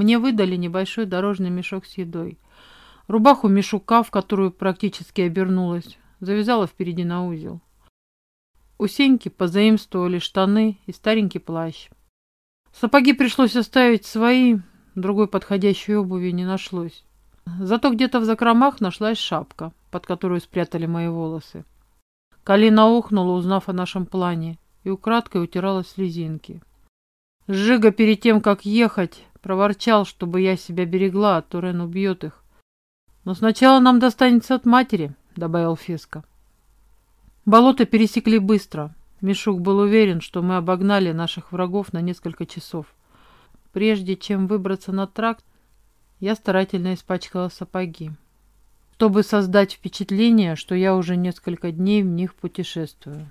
Мне выдали небольшой дорожный мешок с едой. Рубаху мешука, в которую практически обернулась, завязала впереди на узел. У Сеньки позаимствовали штаны и старенький плащ. Сапоги пришлось оставить свои, другой подходящей обуви не нашлось. Зато где-то в закромах нашлась шапка, под которую спрятали мои волосы. Калина охнула, узнав о нашем плане, и украдкой утирала слезинки. Жига перед тем, как ехать, проворчал, чтобы я себя берегла, а то Рен убьет их. «Но сначала нам достанется от матери», — добавил Феска. Болото пересекли быстро. Мишук был уверен, что мы обогнали наших врагов на несколько часов. Прежде чем выбраться на тракт, я старательно испачкала сапоги, чтобы создать впечатление, что я уже несколько дней в них путешествую.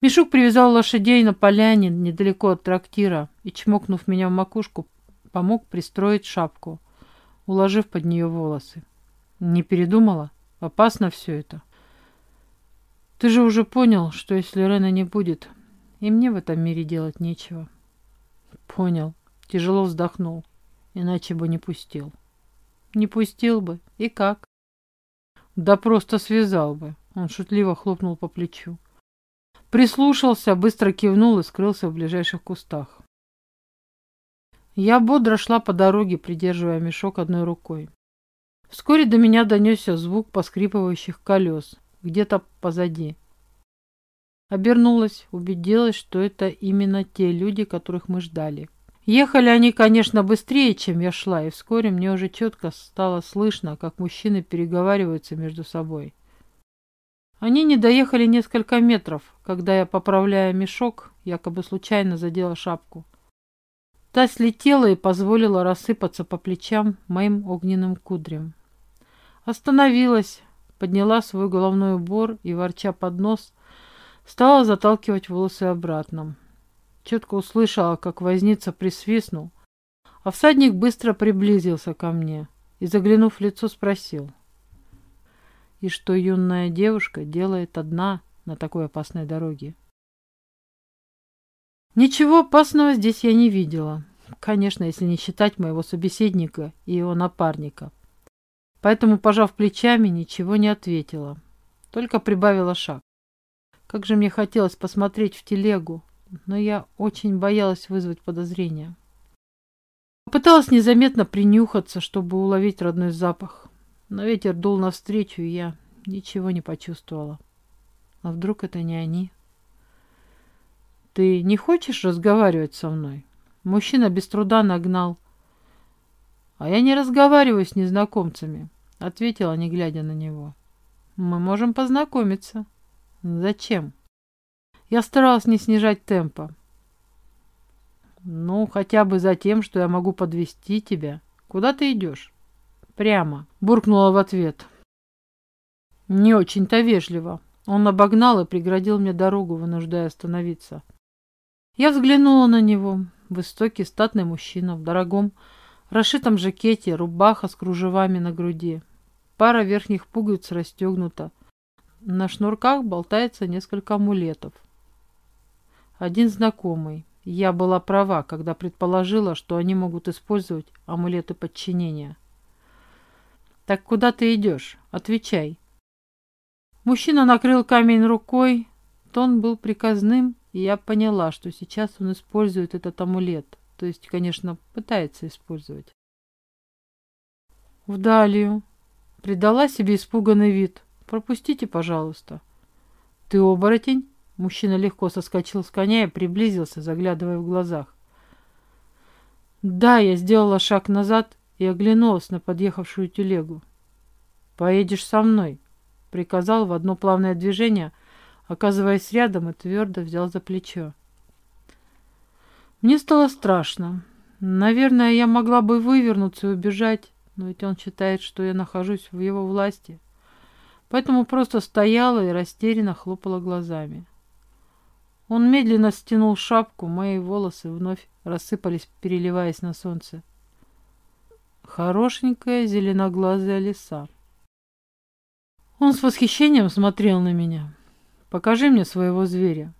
Мишук привязал лошадей на поляне недалеко от трактира и, чмокнув меня в макушку, помог пристроить шапку, уложив под нее волосы. Не передумала? Опасно все это. Ты же уже понял, что если Рена не будет, и мне в этом мире делать нечего. Понял. Тяжело вздохнул. Иначе бы не пустил. Не пустил бы. И как? Да просто связал бы. Он шутливо хлопнул по плечу. Прислушался, быстро кивнул и скрылся в ближайших кустах. Я бодро шла по дороге, придерживая мешок одной рукой. Вскоре до меня донесся звук поскрипывающих колес где-то позади. Обернулась, убедилась, что это именно те люди, которых мы ждали. Ехали они, конечно, быстрее, чем я шла, и вскоре мне уже четко стало слышно, как мужчины переговариваются между собой. Они не доехали несколько метров, когда я, поправляя мешок, якобы случайно задела шапку. Та слетела и позволила рассыпаться по плечам моим огненным кудрям. Остановилась, подняла свой головной убор и, ворча под нос, стала заталкивать волосы обратно. Четко услышала, как возница присвистнул, а всадник быстро приблизился ко мне и, заглянув в лицо, спросил, и что юная девушка делает одна на такой опасной дороге. Ничего опасного здесь я не видела. Конечно, если не считать моего собеседника и его напарника. Поэтому, пожав плечами, ничего не ответила. Только прибавила шаг. Как же мне хотелось посмотреть в телегу, но я очень боялась вызвать подозрения. Попыталась незаметно принюхаться, чтобы уловить родной запах. Но ветер дул навстречу, и я ничего не почувствовала. А вдруг это не они? Ты не хочешь разговаривать со мной? Мужчина без труда нагнал. А я не разговариваю с незнакомцами, ответила, не глядя на него. Мы можем познакомиться. Зачем? Я старалась не снижать темпа. Ну, хотя бы за тем, что я могу подвести тебя. Куда ты идешь? Прямо. Буркнула в ответ. Не очень-то вежливо. Он обогнал и преградил мне дорогу, вынуждая остановиться. Я взглянула на него. Высокий, статный мужчина в дорогом, расшитом жакете, рубаха с кружевами на груди. Пара верхних пуговиц расстегнута. На шнурках болтается несколько амулетов. Один знакомый. Я была права, когда предположила, что они могут использовать амулеты подчинения. «Так куда ты идешь? Отвечай!» Мужчина накрыл камень рукой. Тон был приказным, и я поняла, что сейчас он использует этот амулет. То есть, конечно, пытается использовать. В Далию. Придала себе испуганный вид. Пропустите, пожалуйста. Ты оборотень? Мужчина легко соскочил с коня и приблизился, заглядывая в глазах. Да, я сделала шаг назад и оглянулась на подъехавшую телегу. «Поедешь со мной», — приказал в одно плавное движение, оказываясь рядом и твердо взял за плечо. Мне стало страшно. Наверное, я могла бы вывернуться и убежать, но ведь он считает, что я нахожусь в его власти. Поэтому просто стояла и растерянно хлопала глазами. Он медленно стянул шапку, мои волосы вновь рассыпались, переливаясь на солнце. Хорошенькая зеленоглазая лиса. Он с восхищением смотрел на меня. «Покажи мне своего зверя».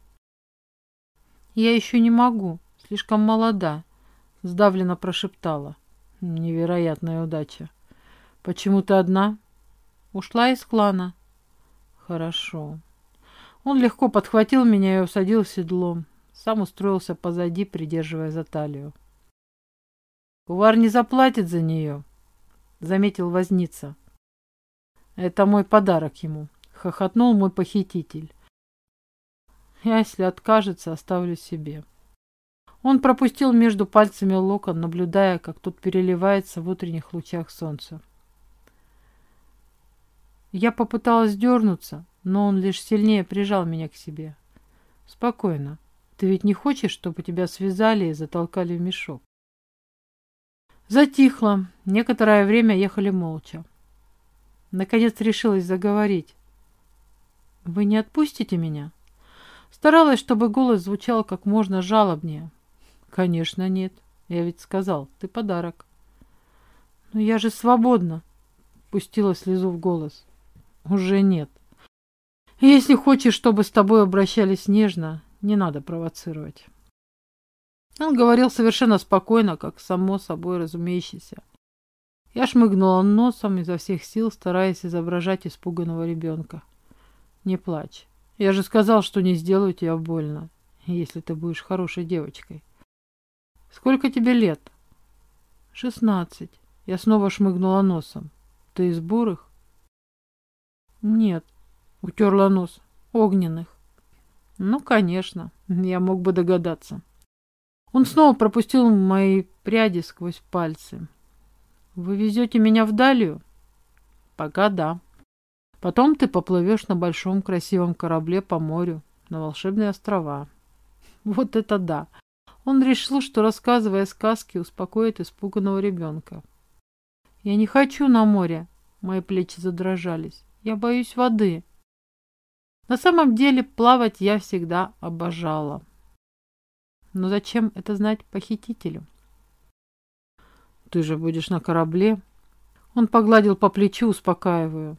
«Я еще не могу, слишком молода», — сдавленно прошептала. Невероятная удача. Почему ты одна? Ушла из клана. Хорошо. Он легко подхватил меня и усадил в седло. Сам устроился позади, придерживая за талию. Кувар не заплатит за нее, заметил возница. Это мой подарок ему, хохотнул мой похититель. Я, если откажется, оставлю себе. Он пропустил между пальцами локон, наблюдая, как тот переливается в утренних лучах солнца. Я попыталась дернуться, но он лишь сильнее прижал меня к себе. «Спокойно. Ты ведь не хочешь, чтобы тебя связали и затолкали в мешок?» Затихло. Некоторое время ехали молча. Наконец решилась заговорить. «Вы не отпустите меня?» Старалась, чтобы голос звучал как можно жалобнее. «Конечно нет. Я ведь сказал, ты подарок». «Но я же свободна!» Пустила слезу в голос. «Уже нет. Если хочешь, чтобы с тобой обращались нежно, не надо провоцировать». Он говорил совершенно спокойно, как само собой разумеющийся. Я шмыгнула носом изо всех сил, стараясь изображать испуганного ребенка. «Не плачь. Я же сказал, что не сделаю тебе больно, если ты будешь хорошей девочкой». «Сколько тебе лет?» «Шестнадцать». Я снова шмыгнула носом. «Ты из бурых?» «Нет», — утерла нос. «Огненных». «Ну, конечно, я мог бы догадаться». Он снова пропустил мои пряди сквозь пальцы. «Вы везете меня в Далию?» «Пока да. Потом ты поплывешь на большом красивом корабле по морю, на волшебные острова». «Вот это да!» Он решил, что, рассказывая сказки, успокоит испуганного ребенка. «Я не хочу на море!» Мои плечи задрожались. «Я боюсь воды!» На самом деле плавать я всегда обожала. Но зачем это знать похитителю? «Ты же будешь на корабле?» Он погладил по плечу, успокаивая.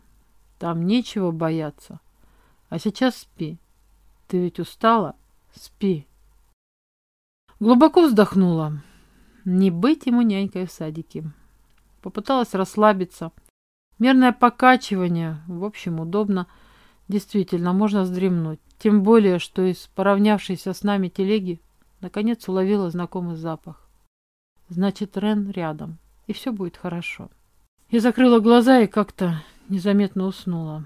«Там нечего бояться. А сейчас спи. Ты ведь устала? Спи!» Глубоко вздохнула. Не быть ему нянькой в садике. Попыталась расслабиться. Мерное покачивание, в общем, удобно. Действительно, можно вздремнуть. Тем более, что из поравнявшейся с нами телеги наконец уловила знакомый запах. Значит, Рен рядом, и все будет хорошо. Я закрыла глаза и как-то незаметно уснула.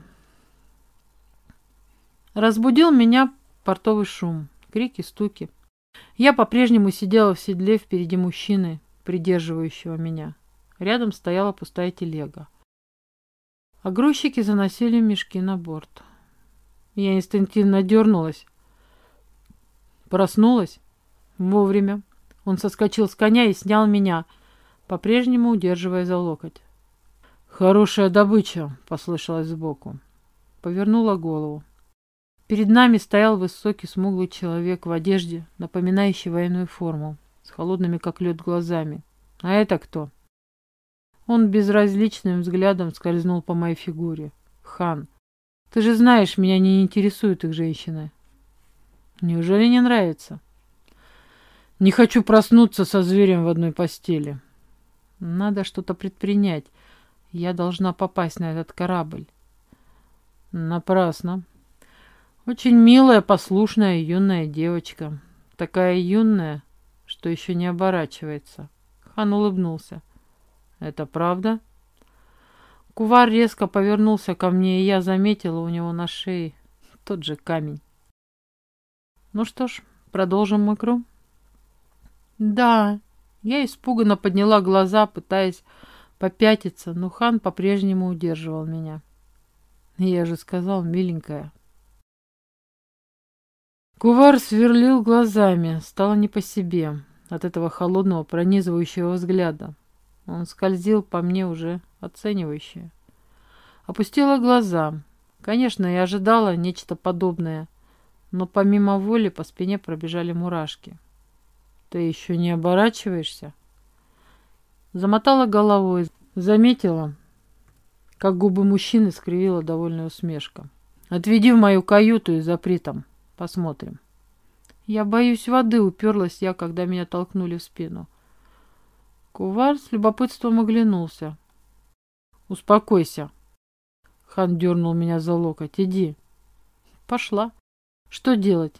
Разбудил меня портовый шум, крики, стуки. Я по-прежнему сидела в седле впереди мужчины, придерживающего меня. Рядом стояла пустая телега. А грузчики заносили мешки на борт. Я инстинктивно дернулась. Проснулась вовремя. Он соскочил с коня и снял меня, по-прежнему удерживая за локоть. «Хорошая добыча!» — послышалось сбоку. Повернула голову. Перед нами стоял высокий смуглый человек в одежде, напоминающей военную форму, с холодными как лед глазами. А это кто? Он безразличным взглядом скользнул по моей фигуре. Хан, ты же знаешь, меня не интересуют их женщины. Неужели не нравится? Не хочу проснуться со зверем в одной постели. Надо что-то предпринять. Я должна попасть на этот корабль. Напрасно. Очень милая, послушная, юная девочка. Такая юная, что еще не оборачивается. Хан улыбнулся. Это правда? Кувар резко повернулся ко мне, и я заметила у него на шее тот же камень. Ну что ж, продолжим игру? Да. Я испуганно подняла глаза, пытаясь попятиться, но хан по-прежнему удерживал меня. Я же сказал, миленькая, Кувар сверлил глазами, стало не по себе от этого холодного пронизывающего взгляда. Он скользил по мне уже оценивающе. Опустила глаза. Конечно, я ожидала нечто подобное, но помимо воли по спине пробежали мурашки. «Ты еще не оборачиваешься?» Замотала головой, заметила, как губы мужчины скривила довольная усмешка. «Отведи в мою каюту и запри там». Кувар с любопытством оглянулся. «Успокойся!» Хан дернул меня за локоть. «Иди!» Пошла. Что делать?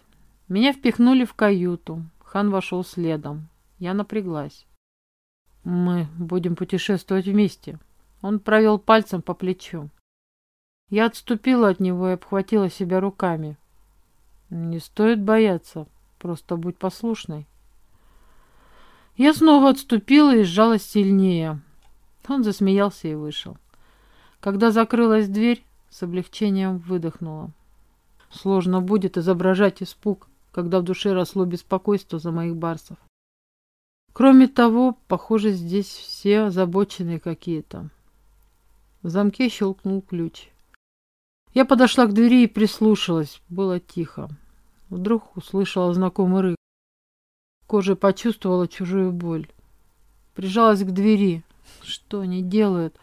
Меня впихнули в каюту. Хан вошел следом. Я напряглась. Мы будем путешествовать вместе. Он провел пальцем по плечу. Я отступила от него и обхватила себя руками. Не стоит бояться, просто будь послушной. Я снова отступила и сжалась сильнее. Он засмеялся и вышел. Когда закрылась дверь, с облегчением выдохнула. Сложно будет изображать испуг, когда в душе росло беспокойство за моих барсов. Кроме того, похоже, здесь все озабоченные какие-то. В замке щелкнул ключ. Я подошла к двери и прислушалась. Было тихо. Вдруг услышала знакомый рык. Кожа почувствовала чужую боль. Прижалась к двери. Что они делают?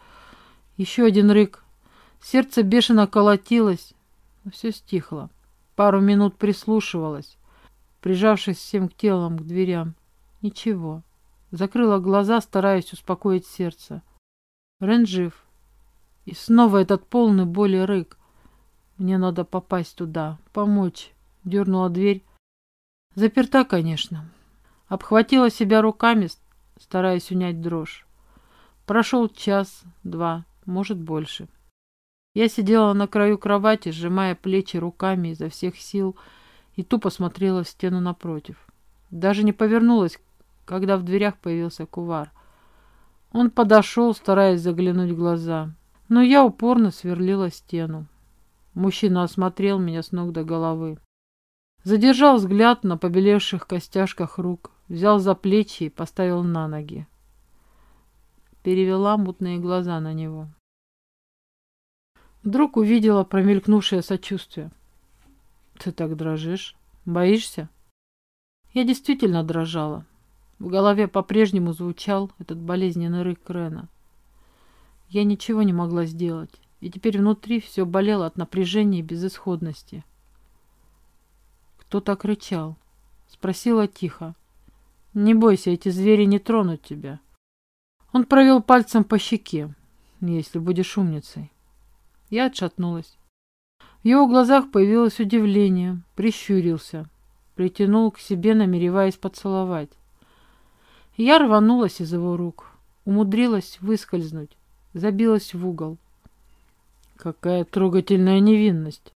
Еще один рык. Сердце бешено колотилось, но все стихло. Пару минут прислушивалась, прижавшись всем телом к дверям. Ничего. Закрыла глаза, стараясь успокоить сердце. Рен жив. И снова этот полный боли рык. Мне надо попасть туда, помочь. Дернула дверь. Заперта, конечно. Обхватила себя руками, стараясь унять дрожь. Прошел час, два, может больше. Я сидела на краю кровати, сжимая плечи руками изо всех сил, и тупо смотрела в стену напротив. Даже не повернулась, когда в дверях появился кувар. Он подошел, стараясь заглянуть в глаза, но я упорно сверлила стену. Мужчина осмотрел меня с ног до головы. Задержал взгляд на побелевших костяшках рук, взял за плечи и поставил на ноги. Перевела мутные глаза на него. Вдруг увидела промелькнувшее сочувствие. «Ты так дрожишь? Боишься?» Я действительно дрожала. В голове по-прежнему звучал этот болезненный рык Рена. Я ничего не могла сделать, и теперь внутри все болело от напряжения и безысходности. «Кто так рычал?» Спросила тихо. «Не бойся, эти звери не тронут тебя». Он провел пальцем по щеке, если будешь умницей. Я отшатнулась. В его глазах появилось удивление, прищурился, притянул к себе, намереваясь поцеловать. Я рванулась из его рук, умудрилась выскользнуть, забилась в угол. Какая трогательная невинность.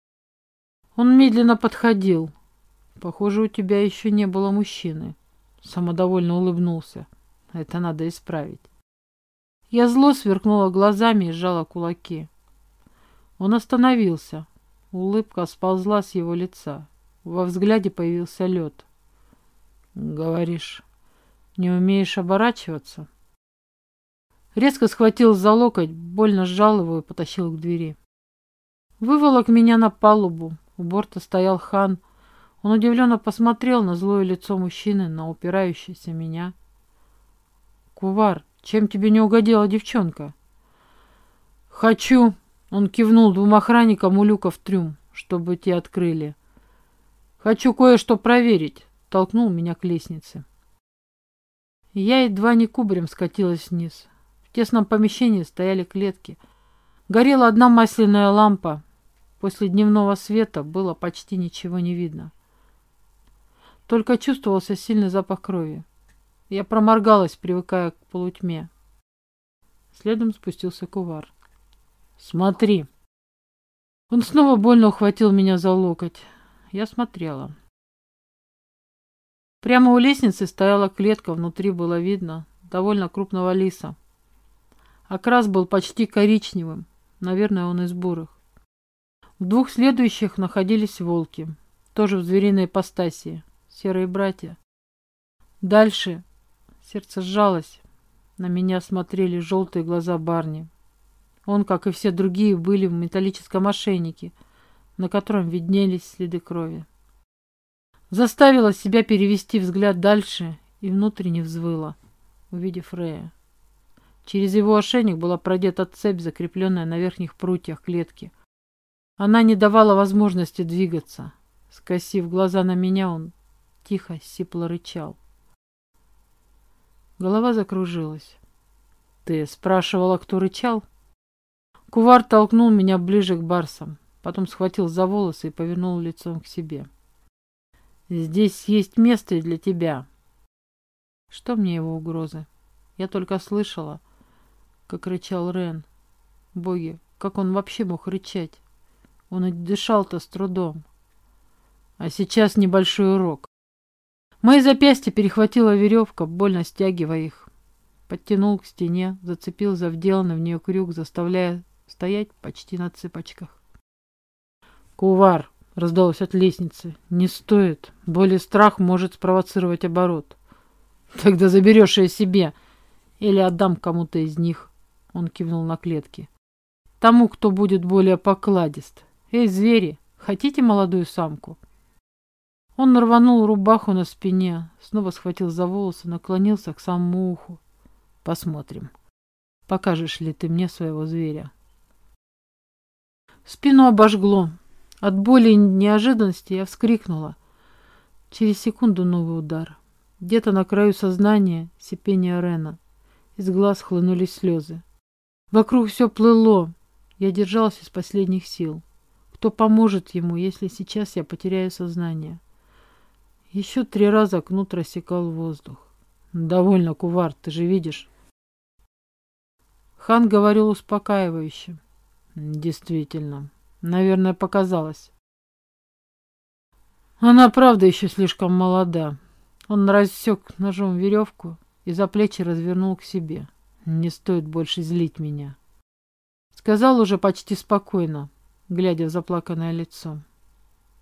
Он медленно подходил. Похоже, у тебя еще не было мужчины. Самодовольно улыбнулся. Это надо исправить. Я зло сверкнула глазами и сжала кулаки. Он остановился. Улыбка сползла с его лица. Во взгляде появился лед. «Говоришь, не умеешь оборачиваться?» Резко схватил за локоть, больно сжал его и потащил к двери. Выволок меня на палубу. У борта стоял хан. Он удивленно посмотрел на злое лицо мужчины, на упирающееся меня. «Кувар, чем тебе не угодила девчонка?» «Хочу!» Он кивнул двум охранникам у люка в трюм, чтобы те открыли. «Хочу кое-что проверить», — толкнул меня к лестнице. Я едва не кубарем скатилась вниз. В тесном помещении стояли клетки. Горела одна масляная лампа. После дневного света было почти ничего не видно. Только чувствовался сильный запах крови. Я проморгалась, привыкая к полутьме. Следом спустился кувар. «Смотри!» Он снова больно ухватил меня за локоть. Я смотрела. Прямо у лестницы стояла клетка, внутри было видно довольно крупного лиса. Окрас был почти коричневым, наверное, он из бурых. В двух следующих находились волки, тоже в звериной ипостаси, серые братья. Дальше сердце сжалось, на меня смотрели желтые глаза барни. Он, как и все другие, были в металлическом ошейнике, на котором виднелись следы крови. Заставила себя перевести взгляд дальше и внутренне взвыла, увидев Рея. Через его ошейник была продета цепь, закрепленная на верхних прутьях клетки. Она не давала возможности двигаться. Скосив глаза на меня, он тихо, сипло рычал. Голова закружилась. «Ты спрашивала, кто рычал?» Кувар толкнул меня ближе к барсам, потом схватил за волосы и повернул лицом к себе. «Здесь есть место и для тебя». Что мне его угрозы? Я только слышала, как рычал Рен. Боги, как он вообще мог рычать? Он и дышал-то с трудом. А сейчас небольшой урок. Мои запястья перехватила веревка, больно стягивая их. Подтянул к стене, зацепил за вделанный в нее крюк, заставляя стоять почти на цыпочках. «Кувар!» — раздалось от лестницы. «Не стоит. Более страх может спровоцировать оборот. Тогда заберешь ее себе или отдам кому-то из них». Он кивнул на клетки. «Тому, кто будет более покладист. Эй, звери, хотите молодую самку?» Он рванул рубаху на спине, снова схватил за волосы, наклонился к самому уху. «Посмотрим, покажешь ли ты мне своего зверя». Спину обожгло. От боли и неожиданности я вскрикнула. Через секунду новый удар. Где-то на краю сознания сипение Рена. Из глаз хлынули слезы. Вокруг все плыло. Я держалась из последних сил. Кто поможет ему, если сейчас я потеряю сознание? Еще три раза кнут рассекал воздух. «Довольно, Кувар, ты же видишь». Хан говорил успокаивающе. Действительно. Наверное, показалось. Она, правда, еще слишком молода. Он рассек ножом веревку и за плечи развернул к себе. Не стоит больше злить меня. Сказал уже почти спокойно, глядя в заплаканное лицо.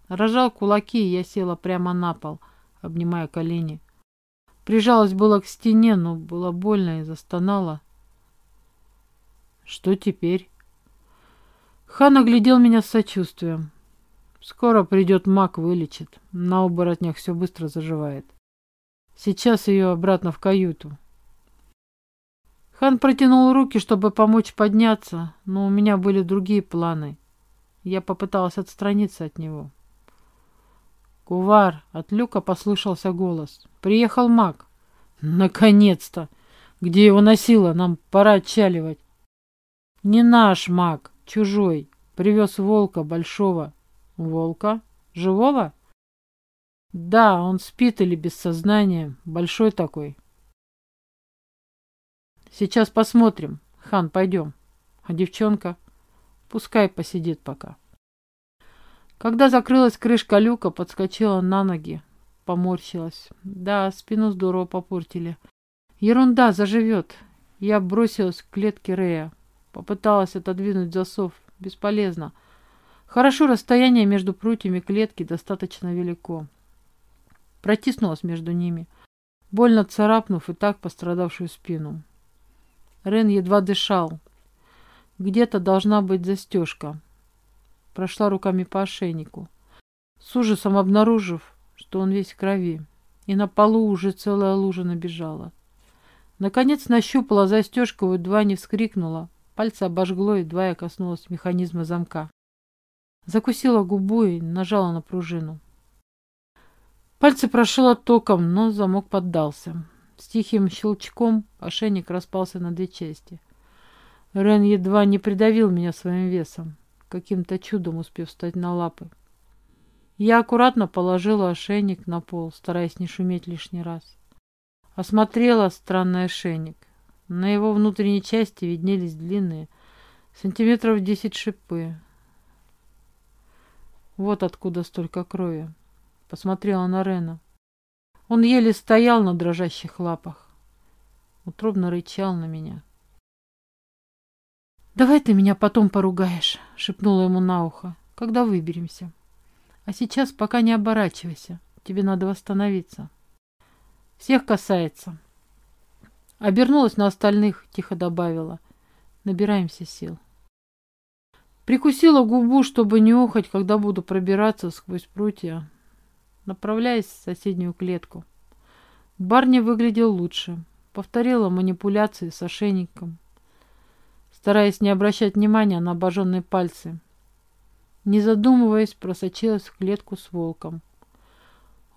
Рожал кулаки, и я села прямо на пол, обнимая колени. Прижалась было к стене, но было больно и застонала. Что теперь? Хан оглядел меня с сочувствием. Скоро придет маг, вылечит. На оборотнях все быстро заживает. Сейчас ее обратно в каюту. Хан протянул руки, чтобы помочь подняться, но у меня были другие планы. Я попыталась отстраниться от него. «Кувар!» — от люка послышался голос. «Приехал маг!» «Наконец-то! Где его носило? Нам пора отчаливать!» «Не наш маг!» Чужой. Привез волка большого. Волка? Живого? Да, он спит или без сознания. Большой такой. Сейчас посмотрим. Хан, пойдем. А девчонка? Пускай посидит пока. Когда закрылась крышка люка, подскочила на ноги. Поморщилась. Да, спину здорово попортили. Ерунда, заживет. Я бросилась к клетке Рея. Попыталась отодвинуть засов. Бесполезно. Хорошо, расстояние между прутьями клетки достаточно велико. Протиснулась между ними, больно царапнув и так пострадавшую спину. Рен едва дышал. Где-то должна быть застежка. Прошла руками по ошейнику. С ужасом обнаружив, что он весь в крови. И на полу уже целая лужа набежала. Наконец нащупала застежку и едва не вскрикнула, Пальцы обожгло, едва я коснулась механизма замка. Закусила губу и нажала на пружину. Пальцы прошило током, но замок поддался. С тихим щелчком ошейник распался на две части. Рен едва не придавил меня своим весом, каким-то чудом успев встать на лапы. Я аккуратно положила ошейник на пол, стараясь не шуметь лишний раз. Осмотрела странный ошейник. На его внутренней части виднелись длинные, сантиметров десять шипы. Вот откуда столько крови. Посмотрела на Рена. Он еле стоял на дрожащих лапах. Утробно рычал на меня. «Давай ты меня потом поругаешь», — шепнула ему на ухо, — «когда выберемся. А сейчас пока не оборачивайся, тебе надо восстановиться. Всех касается». Обернулась на остальных, тихо добавила. Набираемся сил. Прикусила губу, чтобы не охать, когда буду пробираться сквозь прутья, направляясь в соседнюю клетку. Барни выглядел лучше. Повторила манипуляции с ошейником, стараясь не обращать внимания на обожженные пальцы. Не задумываясь, просочилась в клетку с волком.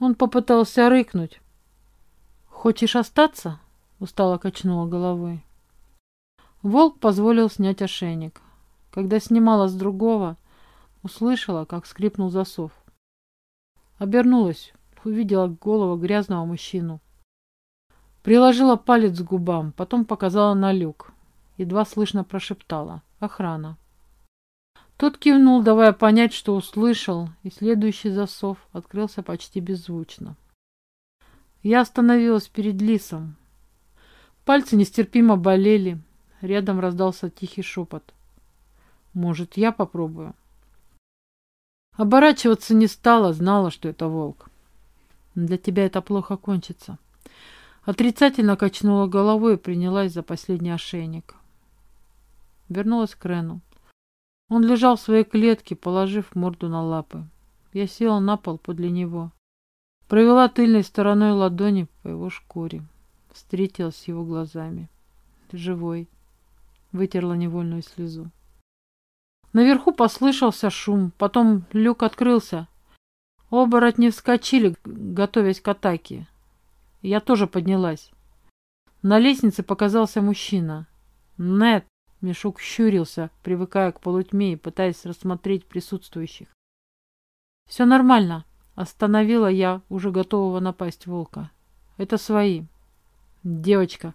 Он попытался рыкнуть. «Хочешь остаться?» Устало качнула головой. Волк позволил снять ошейник. Когда снимала с другого, услышала, как скрипнул засов. Обернулась, увидела голову грязного мужчину. Приложила палец к губам, потом показала на люк. Едва слышно прошептала. Охрана. Тот кивнул, давая понять, что услышал, и следующий засов открылся почти беззвучно. Я остановилась перед лисом. Пальцы нестерпимо болели. Рядом раздался тихий шепот. Может, я попробую? Оборачиваться не стала, знала, что это волк. Для тебя это плохо кончится. Отрицательно качнула головой и принялась за последний ошейник. Вернулась к Рену. Он лежал в своей клетке, положив морду на лапы. Я села на пол подле него. Провела тыльной стороной ладони по его шкуре. Встретилась с его глазами. Живой. Вытерла невольную слезу. Наверху послышался шум, потом люк открылся. Оборотни вскочили, готовясь к атаке. Я тоже поднялась. На лестнице показался мужчина. Нет, Мешок щурился, привыкая к полутьме и пытаясь рассмотреть присутствующих. «Все нормально», — остановила я, уже готового напасть волка. «Это свои». «Девочка».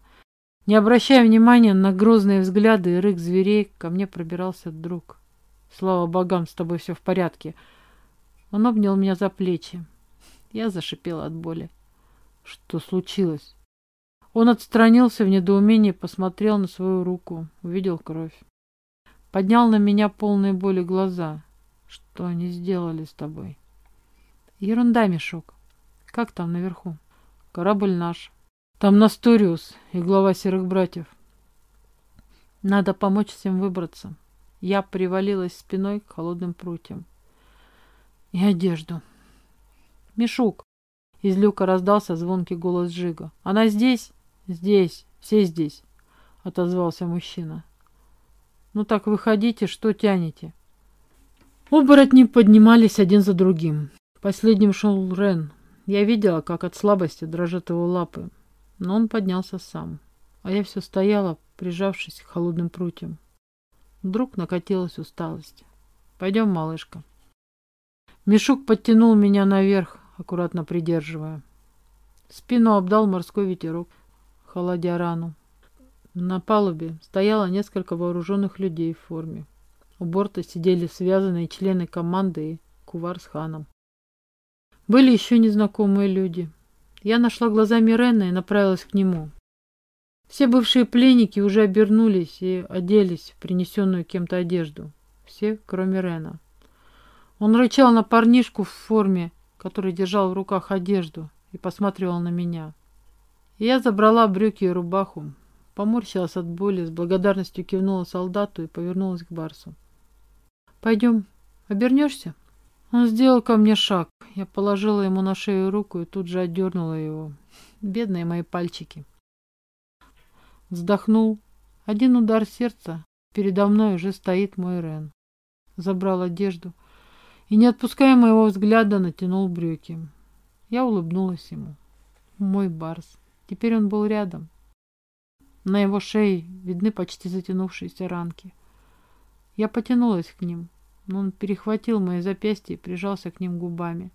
Не обращая внимания на грозные взгляды и рык зверей, ко мне пробирался друг. «Слава богам, с тобой все в порядке». Он обнял меня за плечи. Я зашипела от боли. «Что случилось?» Он отстранился в недоумении, посмотрел на свою руку, увидел кровь. Поднял на меня полные боли глаза. Что они сделали с тобой? Ерунда, Мешок. Как там наверху? Корабль наш. Там Насториус и глава Серых Братьев. Надо помочь всем выбраться. Я привалилась спиной к холодным прутьям. И одежду. Мешук. Из люка раздался звонкий голос Жига. Она здесь? «Здесь, все здесь», — отозвался мужчина. «Ну так выходите, что тянете?» Оборотни поднимались один за другим. Последним шел Рен. Я видела, как от слабости дрожат его лапы, но он поднялся сам. А я все стояла, прижавшись к холодным прутьям. Вдруг накатилась усталость. «Пойдем, малышка». Мешок подтянул меня наверх, аккуратно придерживая. Спину обдал морской ветерок холодя рану. На палубе стояло несколько вооруженных людей в форме. У борта сидели связанные члены команды и кувар с ханом. Были еще незнакомые люди. Я нашла глазами Рена и направилась к нему. Все бывшие пленники уже обернулись и оделись в принесенную кем-то одежду. Все, кроме Рена. Он рычал на парнишку в форме, который держал в руках одежду, и посматривал на меня. Я забрала брюки и рубаху, поморщилась от боли, с благодарностью кивнула солдату и повернулась к Барсу. «Пойдем, обернешься?» Он сделал ко мне шаг. Я положила ему на шею руку и тут же отдернула его. Бедные мои пальчики. Вздохнул. Один удар сердца. Передо мной уже стоит мой Рен. Забрал одежду и, не отпуская моего взгляда, натянул брюки. Я улыбнулась ему. Мой Барс. Теперь он был рядом. На его шее видны почти затянувшиеся ранки. Я потянулась к ним, но он перехватил мои запястья и прижался к ним губами.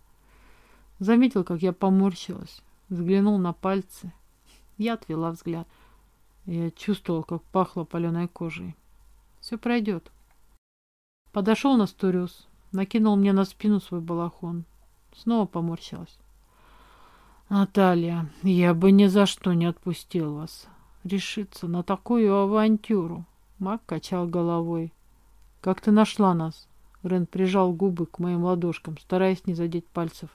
Заметил, как я поморщилась, взглянул на пальцы. Я отвела взгляд. Я чувствовал, как пахло паленой кожей. Все пройдет. Подошел на Сториус, накинул мне на спину свой балахон. Снова поморщилась. Наталья, я бы ни за что не отпустил вас. Решиться на такую авантюру. Мак качал головой. Как ты нашла нас? Рен прижал губы к моим ладошкам, стараясь не задеть пальцев.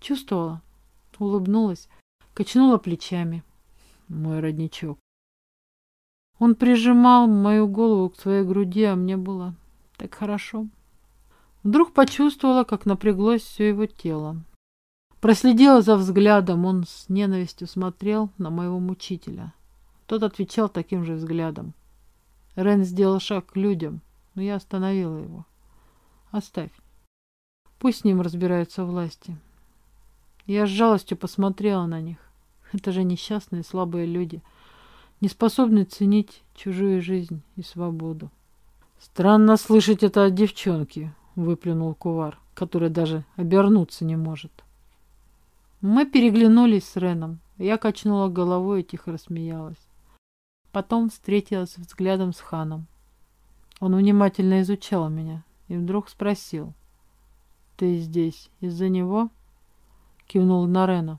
Чувствовала. Улыбнулась, качнула плечами. Мой родничок. Он прижимал мою голову к своей груди, а мне было так хорошо. Вдруг почувствовала, как напряглось все его тело. Проследила за взглядом, он с ненавистью смотрел на моего мучителя. Тот отвечал таким же взглядом. Рен сделал шаг к людям, но я остановила его. Оставь. Пусть с ним разбираются власти. Я с жалостью посмотрела на них. Это же несчастные слабые люди, не способные ценить чужую жизнь и свободу. «Странно слышать это от девчонки», — выплюнул Кувар, который даже обернуться не может. Мы переглянулись с Реном. Я качнула головой и тихо рассмеялась. Потом встретилась взглядом с Ханом. Он внимательно изучал меня и вдруг спросил. «Ты здесь из-за него?» Кивнул на Рена.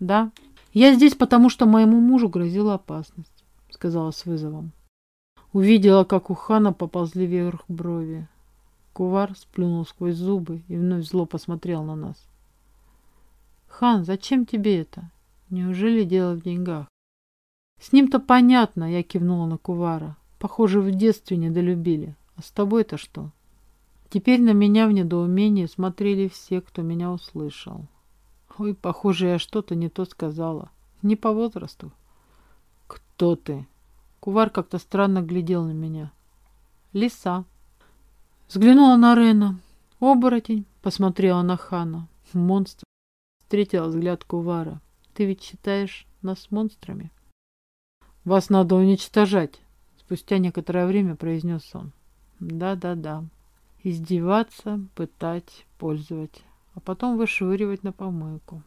«Да, я здесь, потому что моему мужу грозила опасность», сказала с вызовом. Увидела, как у Хана поползли вверх брови. Кувар сплюнул сквозь зубы и вновь зло посмотрел на нас. «Хан, зачем тебе это? Неужели дело в деньгах?» «С ним-то понятно», — я кивнула на Кувара. «Похоже, в детстве недолюбили. А с тобой-то что?» Теперь на меня в недоумении смотрели все, кто меня услышал. Ой, похоже, я что-то не то сказала. Не по возрасту. «Кто ты?» Кувар как-то странно глядел на меня. «Лиса». Взглянула на Рена. «Оборотень», посмотрела на Хана. «Монстр». Встретила взгляд Кувара. «Ты ведь считаешь нас монстрами?» «Вас надо уничтожать», — спустя некоторое время произнес он. «Да-да-да. Издеваться, пытать, пользовать, а потом вышвыривать на помойку».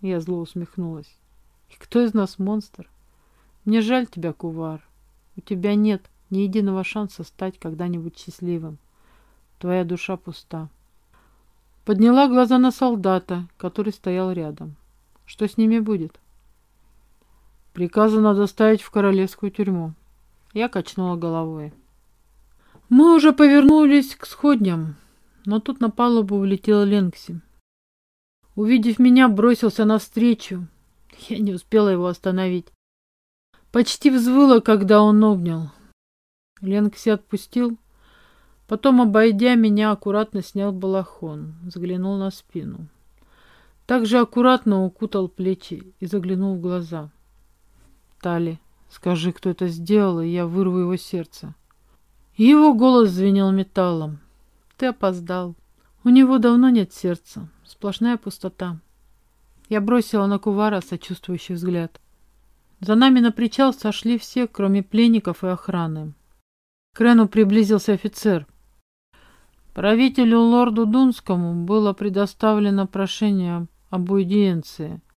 Я зло усмехнулась. «И кто из нас монстр? Мне жаль тебя, Кувар. У тебя нет ни единого шанса стать когда-нибудь счастливым. Твоя душа пуста». Подняла глаза на солдата, который стоял рядом. Что с ними будет? Приказано доставить в королевскую тюрьму. Я качнула головой. Мы уже повернулись к сходням, но тут на палубу влетел Ленкси. Увидев меня, бросился навстречу. Я не успела его остановить. Почти взвыла, когда он обнял. Ленкси отпустил, потом, обойдя меня, аккуратно снял балахон, заглянул на спину. Также аккуратно укутал плечи и заглянул в глаза. Тали, скажи, кто это сделал, и я вырву его сердце. Его голос звенел металлом. Ты опоздал. У него давно нет сердца. Сплошная пустота. Я бросила на Кувара сочувствующий взгляд. За нами на причал сошли все, кроме пленников и охраны. К Рену приблизился офицер. Правителю лорду Дунскому было предоставлено прошение об уидиенции —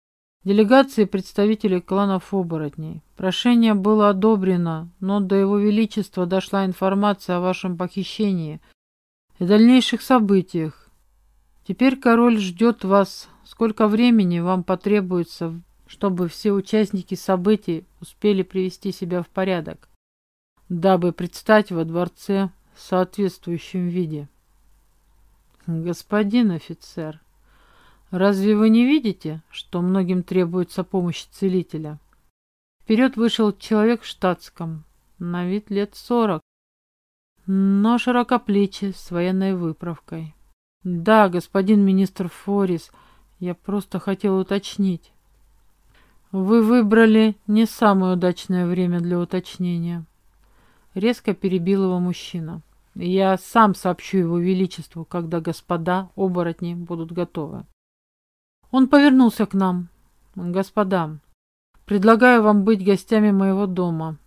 делегации представителей кланов оборотней. Прошение было одобрено, но до его величества дошла информация о вашем похищении и дальнейших событиях. Теперь король ждет вас, сколько времени вам потребуется, чтобы все участники событий успели привести себя в порядок, дабы предстать во дворце в соответствующем виде. Господин офицер, Разве вы не видите, что многим требуется помощь целителя? Вперед вышел человек в штатском, на вид лет сорок, но широкоплечий, с военной выправкой. Да, господин министр Форис, я просто хотел уточнить. Вы выбрали не самое удачное время для уточнения. Резко перебил его мужчина. Я сам сообщу его величеству, когда господа оборотни будут готовы. Он повернулся к нам. «Господа, предлагаю вам быть гостями моего дома».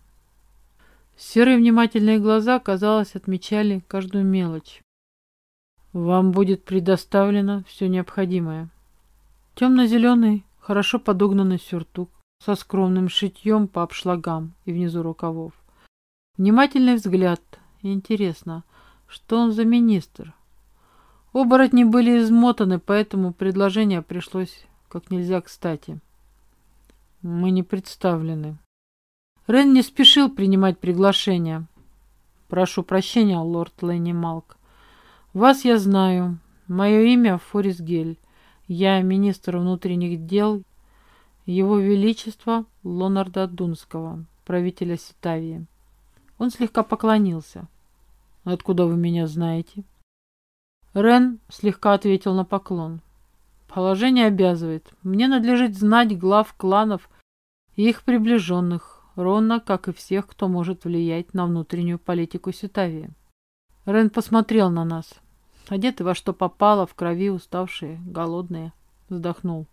Серые внимательные глаза, казалось, отмечали каждую мелочь. «Вам будет предоставлено все необходимое». Темно-зеленый, хорошо подогнанный сюртук со скромным шитьем по обшлагам и внизу рукавов. Внимательный взгляд. Интересно, что он за министр? Оборотни были измотаны, поэтому предложение пришлось как нельзя кстати. Мы не представлены. Рен не спешил принимать приглашение. Прошу прощения, лорд Ленни Малк. Вас я знаю. Мое имя Форис Гель. Я министр внутренних дел Его Величества Лонарда Дунского, правителя Ситавии. Он слегка поклонился. Откуда вы меня знаете? Рен слегка ответил на поклон. Положение обязывает. Мне надлежит знать глав кланов и их приближенных, ровно как и всех, кто может влиять на внутреннюю политику Ситавии. Рен посмотрел на нас. Одеты во что попало, в крови, уставшие, голодные. Вздохнул.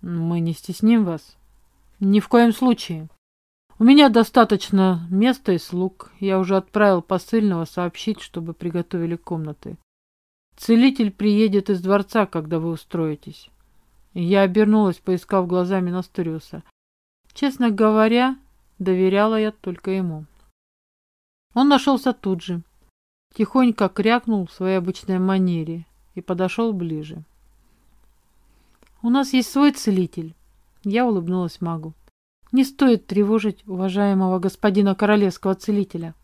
Мы не стесним вас. Ни в коем случае. У меня достаточно места и слуг. Я уже отправил посыльного сообщить, чтобы приготовили комнаты. Целитель приедет из дворца, когда вы устроитесь. Я обернулась, поискав глазами Насториуса. Честно говоря, доверяла я только ему. Он нашелся тут же. Тихонько крякнул в своей обычной манере и подошел ближе. «У нас есть свой целитель». Я улыбнулась магу. «Не стоит тревожить уважаемого господина королевского целителя».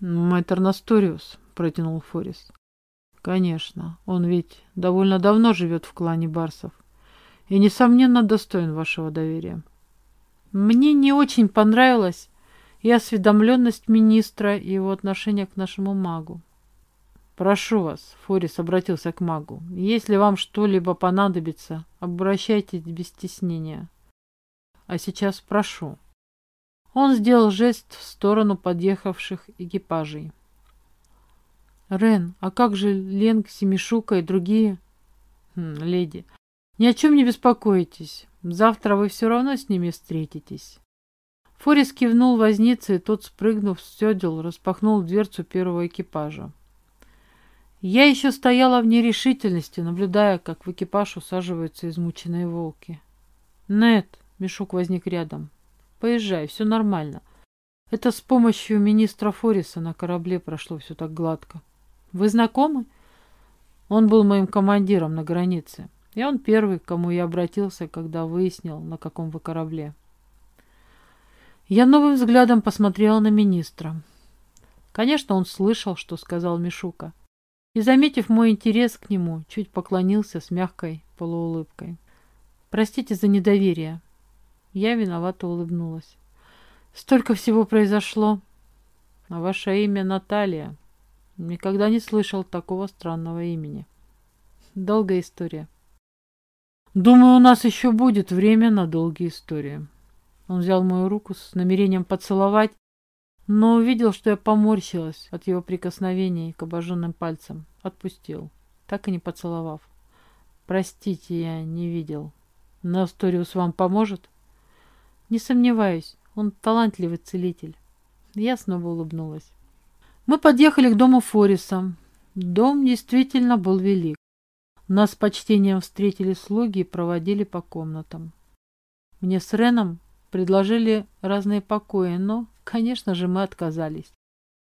«Мэтр Насториус», — протянул Форис. «Конечно, он ведь довольно давно живет в клане Барсов и, несомненно, достоин вашего доверия». Мне не очень понравилась и осведомленность министра, и его отношение к нашему магу. «Прошу вас», — Форис обратился к магу, — «если вам что-либо понадобится, обращайтесь без стеснения. А сейчас прошу». Он сделал жест в сторону подъехавших экипажей. «Рен, а как же Ленг, Семишука и другие?» хм, «Леди, ни о чем не беспокойтесь. Завтра вы все равно с ними встретитесь». Форис кивнул вознице, и тот, спрыгнув с седел, распахнул дверцу первого экипажа. Я еще стояла в нерешительности, наблюдая, как в экипаж усаживаются измученные волки. «Нет», — Мешок возник рядом, — «поезжай, все нормально. Это с помощью министра Фориса на корабле прошло все так гладко. Вы знакомы?» Он был моим командиром на границе, и он первый, к кому я обратился, когда выяснил, на каком вы корабле. Я новым взглядом посмотрела на министра. Конечно, он слышал, что сказал Мишука и, заметив мой интерес к нему, чуть поклонился с мягкой полуулыбкой. «Простите за недоверие». Я виновато улыбнулась. «Столько всего произошло. А ваше имя Наталья. Никогда не слышал такого странного имени. Долгая история». «Думаю, у нас еще будет время на долгие истории». Он взял мою руку с намерением поцеловать, но увидел, что я поморщилась от его прикосновений к обожженным пальцам. Отпустил, так и не поцеловав. Простите, я не видел. Насториус вам поможет? Не сомневаюсь, он талантливый целитель. Я снова улыбнулась. Мы подъехали к дому Фориса. Дом действительно был велик. Нас с почтением встретили слуги и проводили по комнатам. Мне с Реном предложили разные покои, но Конечно же, мы отказались.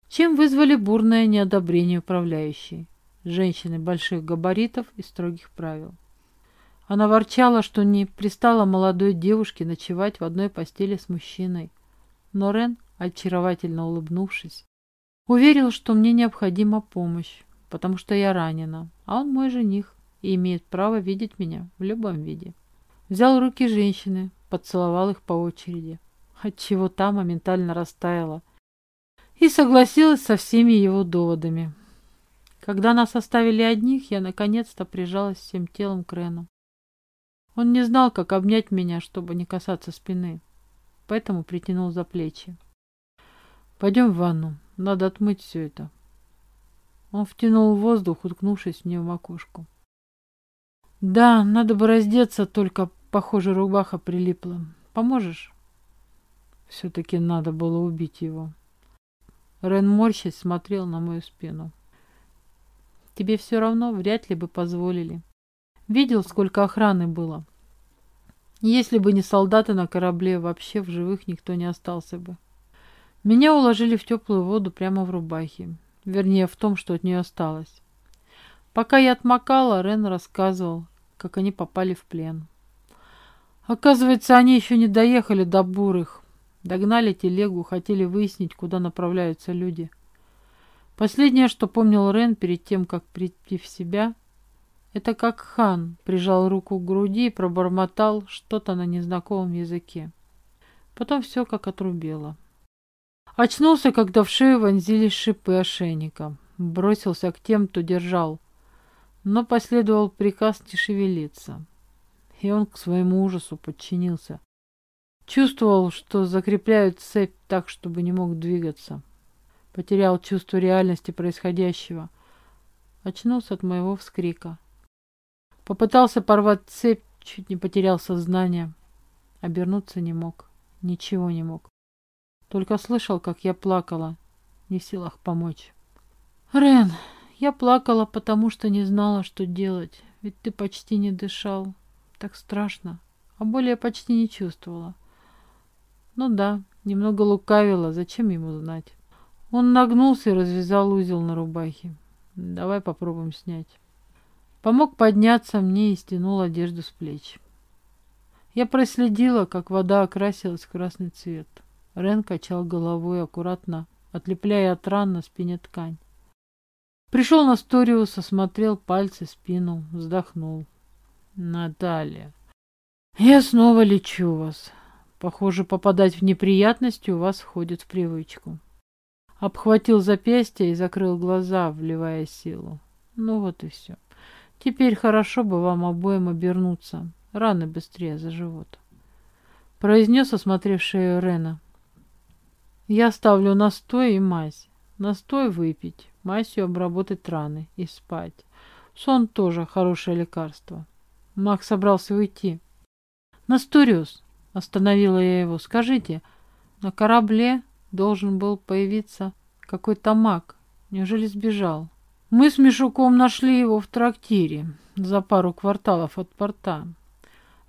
Чем вызвали бурное неодобрение управляющей, женщины больших габаритов и строгих правил. Она ворчала, что не пристала молодой девушке ночевать в одной постели с мужчиной. Но Рен, очаровательно улыбнувшись, уверил, что мне необходима помощь, потому что я ранена, а он мой жених и имеет право видеть меня в любом виде. Взял руки женщины, поцеловал их по очереди отчего та моментально растаяла, и согласилась со всеми его доводами. Когда нас оставили одних, я наконец-то прижалась всем телом к Рену. Он не знал, как обнять меня, чтобы не касаться спины, поэтому притянул за плечи. «Пойдем в ванну, надо отмыть все это». Он втянул воздух, уткнувшись мне в макушку. «Да, надо бы раздеться, только, похоже, рубаха прилипла. Поможешь?» Все-таки надо было убить его. Рен морщись смотрел на мою спину. Тебе все равно вряд ли бы позволили. Видел, сколько охраны было. Если бы не солдаты на корабле, вообще в живых никто не остался бы. Меня уложили в теплую воду прямо в рубахе. Вернее, в том, что от нее осталось. Пока я отмокала, Рен рассказывал, как они попали в плен. Оказывается, они еще не доехали до Бурых. Догнали телегу, хотели выяснить, куда направляются люди. Последнее, что помнил Рен перед тем, как прийти в себя, это как хан прижал руку к груди и пробормотал что-то на незнакомом языке. Потом все как отрубило. Очнулся, когда в шею вонзились шипы ошейника. Бросился к тем, кто держал. Но последовал приказ не шевелиться. И он к своему ужасу подчинился. Чувствовал, что закрепляют цепь так, чтобы не мог двигаться. Потерял чувство реальности происходящего. Очнулся от моего вскрика. Попытался порвать цепь, Чуть не потерял сознание. Обернуться не мог. Ничего не мог. Только слышал, как я плакала. Не в силах помочь. Рен, я плакала, потому что не знала, что делать. Ведь ты почти не дышал. Так страшно. А боли я почти не чувствовала. Ну да, немного лукавила. Зачем ему знать? Он нагнулся и развязал узел на рубахе. Давай попробуем снять. Помог подняться мне и стянул одежду с плеч. Я проследила, как вода окрасилась в красный цвет. Рен качал головой аккуратно, отлепляя от ран на спине ткань. Пришел на Сториус, осмотрел пальцы, спину, вздохнул. Наталья, я снова лечу вас. Похоже, попадать в неприятности у вас входит в привычку. Обхватил запястье и закрыл глаза, вливая силу. Ну вот и все. Теперь хорошо бы вам обоим обернуться. Раны быстрее заживут. Произнес, осмотрев шею Рена. Я ставлю настой и мазь. Настой выпить, мазью обработать раны и спать. Сон тоже хорошее лекарство. Маг собрался уйти. Настуриус, остановила я его, скажите, на корабле должен был появиться какой-то маг. Неужели сбежал? Мы с Мишуком нашли его в трактире за пару кварталов от порта.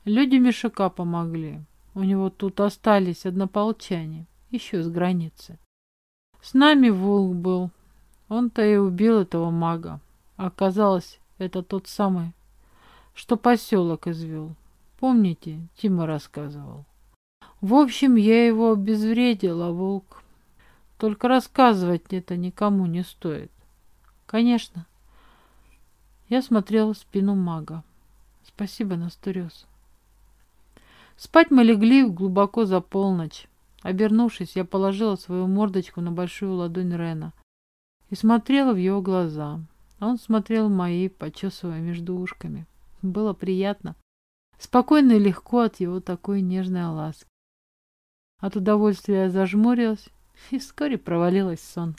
Люди Мишука помогли. У него тут остались однополчане, еще с границы. С нами волк был. Он-то и убил этого мага. Оказалось, это тот самый, что поселок извел. Помните, Тима рассказывал. В общем, я его обезвредил, а волк... Только рассказывать это никому не стоит. Конечно. Я смотрела в спину мага. Спасибо, Настурес. Спать мы легли глубоко за полночь. Обернувшись, я положила свою мордочку на большую ладонь Рена и смотрела в его глаза. Он смотрел мои, почесывая между ушками. Было приятно. Спокойно и легко от его такой нежной ласки. От удовольствия я зажмурилась и вскоре провалилась в сон.